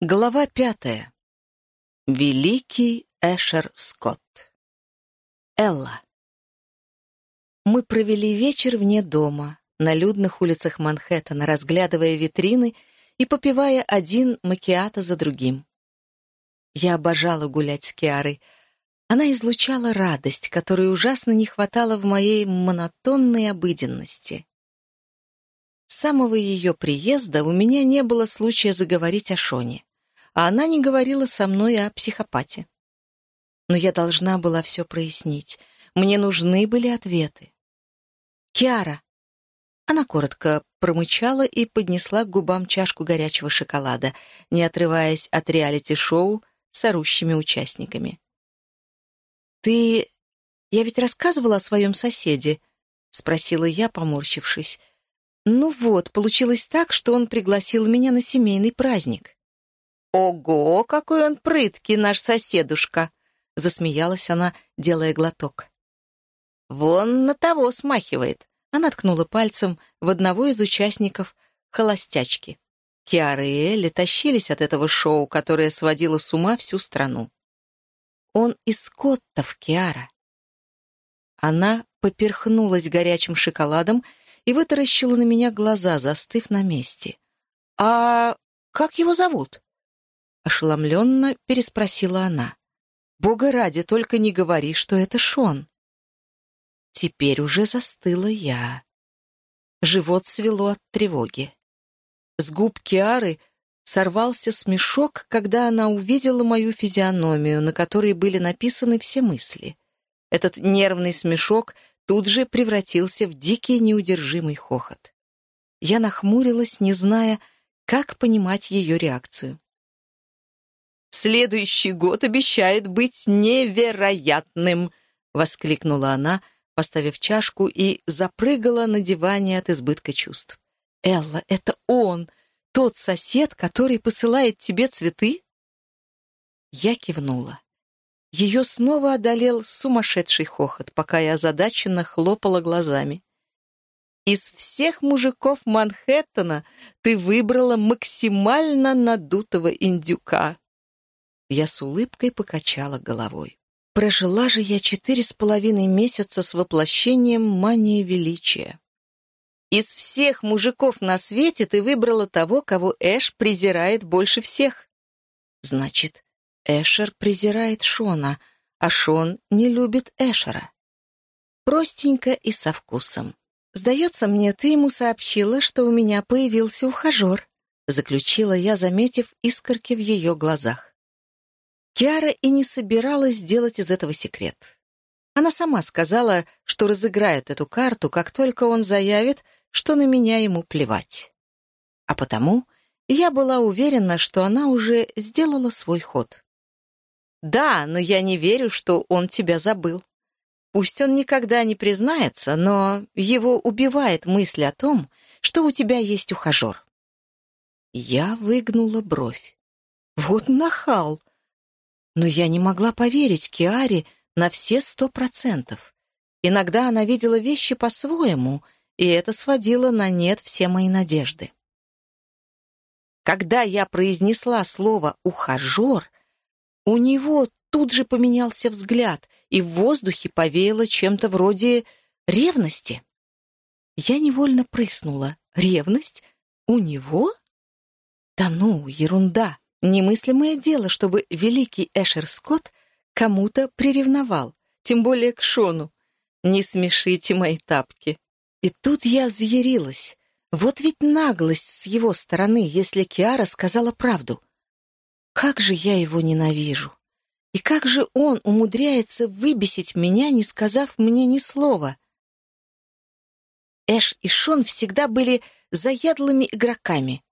Глава пятая. Великий Эшер Скотт. Элла. Мы провели вечер вне дома, на людных улицах Манхэттена, разглядывая витрины и попивая один макиато за другим. Я обожала гулять с Киарой. Она излучала радость, которой ужасно не хватало в моей монотонной обыденности. С самого ее приезда у меня не было случая заговорить о Шоне а она не говорила со мной о психопате. Но я должна была все прояснить. Мне нужны были ответы. «Киара!» Она коротко промычала и поднесла к губам чашку горячего шоколада, не отрываясь от реалити-шоу с орущими участниками. «Ты... Я ведь рассказывала о своем соседе?» — спросила я, поморщившись. «Ну вот, получилось так, что он пригласил меня на семейный праздник». «Ого, какой он прыткий, наш соседушка!» — засмеялась она, делая глоток. «Вон на того смахивает!» Она ткнула пальцем в одного из участников холостячки. Киара и Элли тащились от этого шоу, которое сводило с ума всю страну. «Он из Скоттов, Киара!» Она поперхнулась горячим шоколадом и вытаращила на меня глаза, застыв на месте. «А как его зовут?» Ошеломленно переспросила она. «Бога ради, только не говори, что это Шон». Теперь уже застыла я. Живот свело от тревоги. С губ Киары сорвался смешок, когда она увидела мою физиономию, на которой были написаны все мысли. Этот нервный смешок тут же превратился в дикий неудержимый хохот. Я нахмурилась, не зная, как понимать ее реакцию. Следующий год обещает быть невероятным!» — воскликнула она, поставив чашку и запрыгала на диване от избытка чувств. «Элла, это он! Тот сосед, который посылает тебе цветы?» Я кивнула. Ее снова одолел сумасшедший хохот, пока я озадаченно хлопала глазами. «Из всех мужиков Манхэттена ты выбрала максимально надутого индюка», я с улыбкой покачала головой. Прожила же я четыре с половиной месяца с воплощением мании величия. Из всех мужиков на свете ты выбрала того, кого Эш презирает больше всех. Значит, Эшер презирает Шона, а Шон не любит Эшера. Простенько и со вкусом. «Сдается мне, ты ему сообщила, что у меня появился ухажер», заключила я, заметив искорки в ее глазах. Киара и не собиралась делать из этого секрет. Она сама сказала, что разыграет эту карту, как только он заявит, что на меня ему плевать. А потому я была уверена, что она уже сделала свой ход. «Да, но я не верю, что он тебя забыл. Пусть он никогда не признается, но его убивает мысль о том, что у тебя есть ухажер». Я выгнула бровь. «Вот нахал! Но я не могла поверить Киаре на все сто процентов. Иногда она видела вещи по-своему, и это сводило на нет все мои надежды. Когда я произнесла слово «ухажер», у него тут же поменялся взгляд, и в воздухе повеяло чем-то вроде ревности. Я невольно прыснула. Ревность? У него? Да ну, ерунда. Немыслимое дело, чтобы великий Эшер Скотт кому-то приревновал, тем более к Шону. Не смешите мои тапки. И тут я взъярилась. Вот ведь наглость с его стороны, если Киара сказала правду. Как же я его ненавижу. И как же он умудряется выбесить меня, не сказав мне ни слова. Эш и Шон всегда были заядлыми игроками.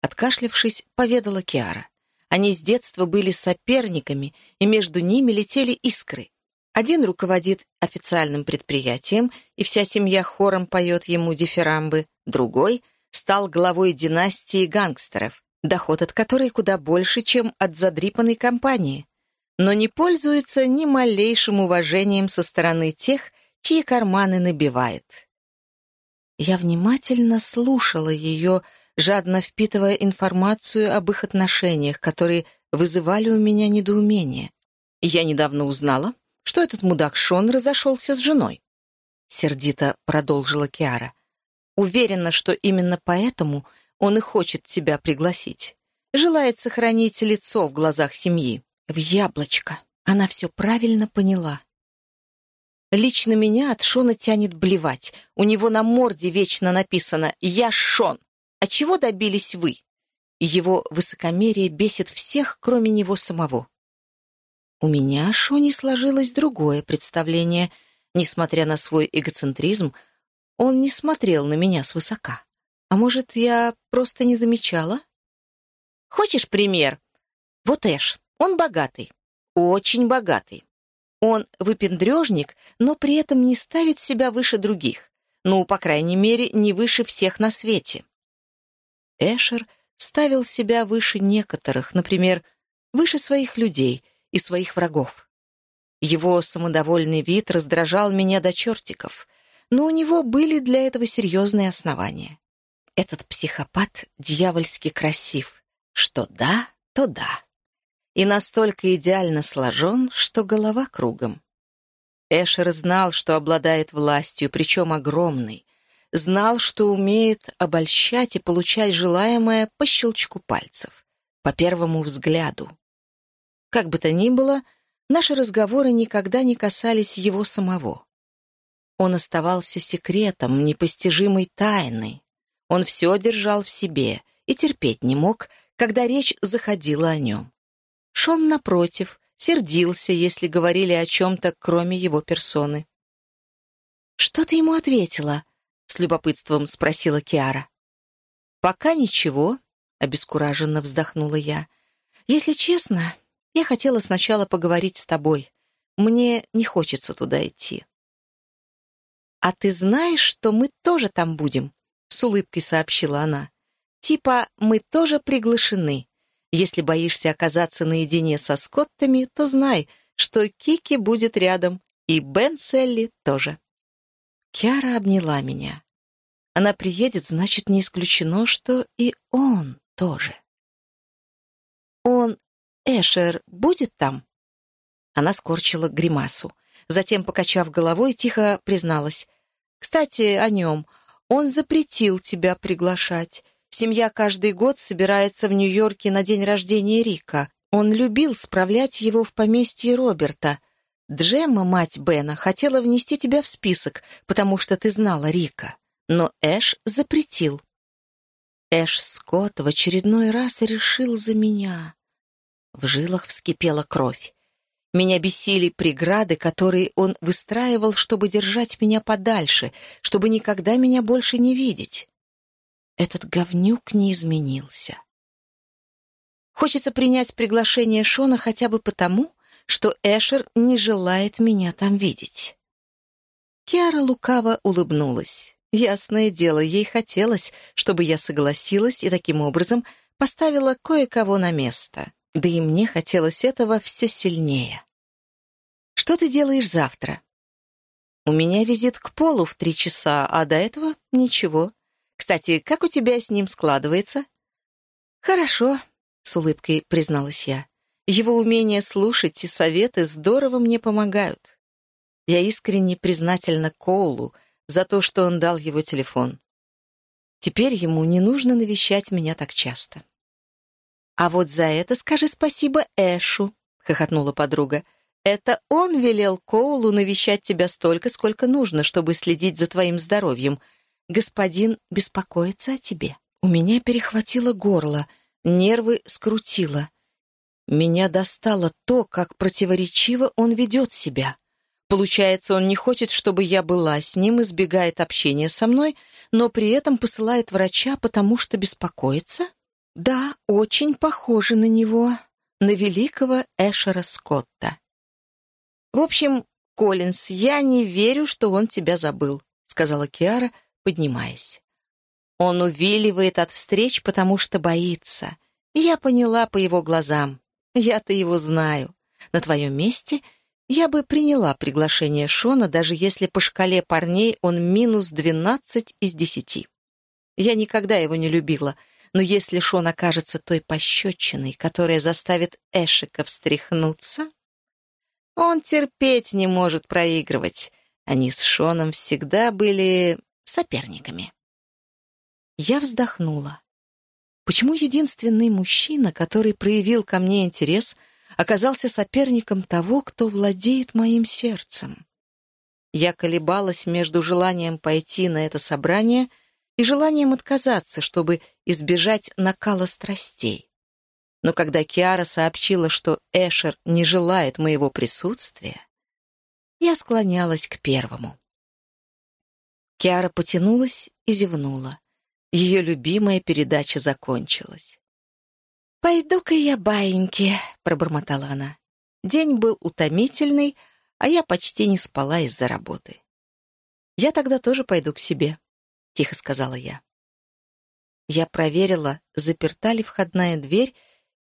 Откашлявшись, поведала Киара. Они с детства были соперниками, и между ними летели искры. Один руководит официальным предприятием, и вся семья хором поет ему дифирамбы. Другой стал главой династии гангстеров, доход от которой куда больше, чем от задрипанной компании. Но не пользуется ни малейшим уважением со стороны тех, чьи карманы набивает. Я внимательно слушала ее, жадно впитывая информацию об их отношениях, которые вызывали у меня недоумение. Я недавно узнала, что этот мудак Шон разошелся с женой. Сердито продолжила Киара. Уверена, что именно поэтому он и хочет тебя пригласить. Желает сохранить лицо в глазах семьи. В яблочко. Она все правильно поняла. Лично меня от Шона тянет блевать. У него на морде вечно написано «Я Шон». А чего добились вы? Его высокомерие бесит всех, кроме него самого. У меня о Шоне сложилось другое представление. Несмотря на свой эгоцентризм, он не смотрел на меня свысока. А может, я просто не замечала? Хочешь пример? Вот Эш, он богатый, очень богатый. Он выпендрежник, но при этом не ставит себя выше других. Ну, по крайней мере, не выше всех на свете. Эшер ставил себя выше некоторых, например, выше своих людей и своих врагов. Его самодовольный вид раздражал меня до чертиков, но у него были для этого серьезные основания. Этот психопат дьявольски красив. Что да, то да. И настолько идеально сложен, что голова кругом. Эшер знал, что обладает властью, причем огромной. Знал, что умеет обольщать и получать желаемое по щелчку пальцев, по первому взгляду. Как бы то ни было, наши разговоры никогда не касались его самого. Он оставался секретом, непостижимой тайной. Он все держал в себе и терпеть не мог, когда речь заходила о нем. Шон, напротив, сердился, если говорили о чем-то, кроме его персоны. «Что ты ему ответила?» — с любопытством спросила Киара. «Пока ничего», — обескураженно вздохнула я. «Если честно, я хотела сначала поговорить с тобой. Мне не хочется туда идти». «А ты знаешь, что мы тоже там будем?» — с улыбкой сообщила она. «Типа, мы тоже приглашены. Если боишься оказаться наедине со Скоттами, то знай, что Кики будет рядом, и Бен Селли тоже». Киара обняла меня. Она приедет, значит, не исключено, что и он тоже. «Он, Эшер, будет там?» Она скорчила гримасу. Затем, покачав головой, тихо призналась. Кстати, о нем. Он запретил тебя приглашать. Семья каждый год собирается в Нью-Йорке на день рождения Рика. Он любил справлять его в поместье Роберта. Джемма, мать Бена, хотела внести тебя в список, потому что ты знала Рика. Но Эш запретил. Эш Скотт в очередной раз решил за меня. В жилах вскипела кровь. Меня бесили преграды, которые он выстраивал, чтобы держать меня подальше, чтобы никогда меня больше не видеть. Этот говнюк не изменился. Хочется принять приглашение Шона хотя бы потому, что Эшер не желает меня там видеть. Киара лукаво улыбнулась. Ясное дело, ей хотелось, чтобы я согласилась и таким образом поставила кое-кого на место. Да и мне хотелось этого все сильнее. «Что ты делаешь завтра?» «У меня визит к Полу в три часа, а до этого ничего. Кстати, как у тебя с ним складывается?» «Хорошо», — с улыбкой призналась я. «Его умение слушать и советы здорово мне помогают. Я искренне признательна Коулу за то, что он дал его телефон. Теперь ему не нужно навещать меня так часто». «А вот за это скажи спасибо Эшу», — хохотнула подруга. «Это он велел Коулу навещать тебя столько, сколько нужно, чтобы следить за твоим здоровьем. Господин беспокоится о тебе». У меня перехватило горло, нервы скрутило. Меня достало то, как противоречиво он ведет себя. Получается, он не хочет, чтобы я была с ним, избегает общения со мной, но при этом посылает врача, потому что беспокоится? Да, очень похоже на него, на великого Эшера Скотта. В общем, Коллинз, я не верю, что он тебя забыл, сказала Киара, поднимаясь. Он увиливает от встреч, потому что боится. Я поняла по его глазам. Я-то его знаю. На твоем месте я бы приняла приглашение Шона, даже если по шкале парней он минус двенадцать из десяти. Я никогда его не любила, но если Шон окажется той пощечиной, которая заставит Эшика встряхнуться, он терпеть не может проигрывать. Они с Шоном всегда были соперниками. Я вздохнула. Почему единственный мужчина, который проявил ко мне интерес, оказался соперником того, кто владеет моим сердцем? Я колебалась между желанием пойти на это собрание и желанием отказаться, чтобы избежать накала страстей. Но когда Киара сообщила, что Эшер не желает моего присутствия, я склонялась к первому. Киара потянулась и зевнула. Ее любимая передача закончилась. «Пойду-ка я, баиньки», — пробормотала она. День был утомительный, а я почти не спала из-за работы. «Я тогда тоже пойду к себе», — тихо сказала я. Я проверила, заперта ли входная дверь,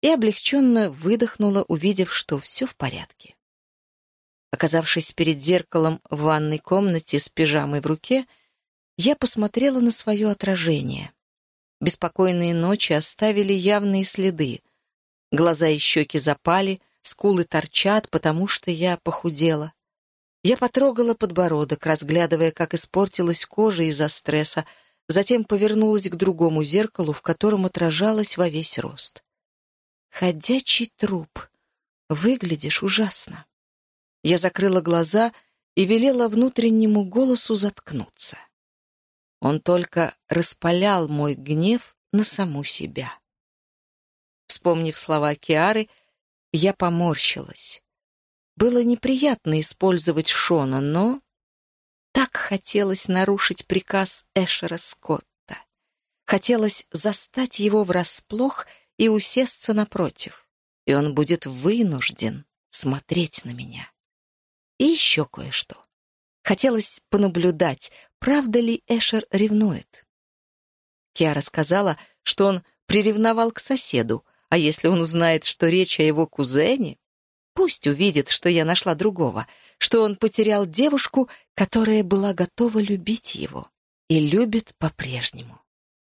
и облегченно выдохнула, увидев, что все в порядке. Оказавшись перед зеркалом в ванной комнате с пижамой в руке, я посмотрела на свое отражение. Беспокойные ночи оставили явные следы. Глаза и щеки запали, скулы торчат, потому что я похудела. Я потрогала подбородок, разглядывая, как испортилась кожа из-за стресса, затем повернулась к другому зеркалу, в котором отражалась во весь рост. «Ходячий труп. Выглядишь ужасно». Я закрыла глаза и велела внутреннему голосу заткнуться. Он только распалял мой гнев на саму себя. Вспомнив слова Киары, я поморщилась. Было неприятно использовать Шона, но так хотелось нарушить приказ Эшера Скотта. Хотелось застать его врасплох и усесться напротив, и он будет вынужден смотреть на меня. И еще кое-что. Хотелось понаблюдать, правда ли Эшер ревнует. Киара сказала, что он приревновал к соседу, а если он узнает, что речь о его кузене, пусть увидит, что я нашла другого, что он потерял девушку, которая была готова любить его и любит по-прежнему.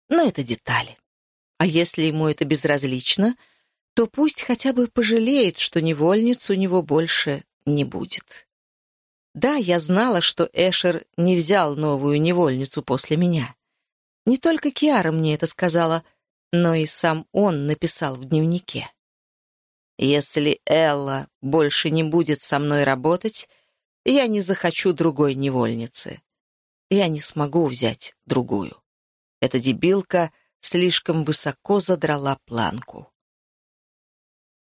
Но это детали. А если ему это безразлично, то пусть хотя бы пожалеет, что невольниц у него больше не будет. Да, я знала, что Эшер не взял новую невольницу после меня. Не только Киара мне это сказала, но и сам он написал в дневнике. «Если Элла больше не будет со мной работать, я не захочу другой невольницы. Я не смогу взять другую. Эта дебилка слишком высоко задрала планку».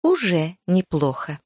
«Уже неплохо»,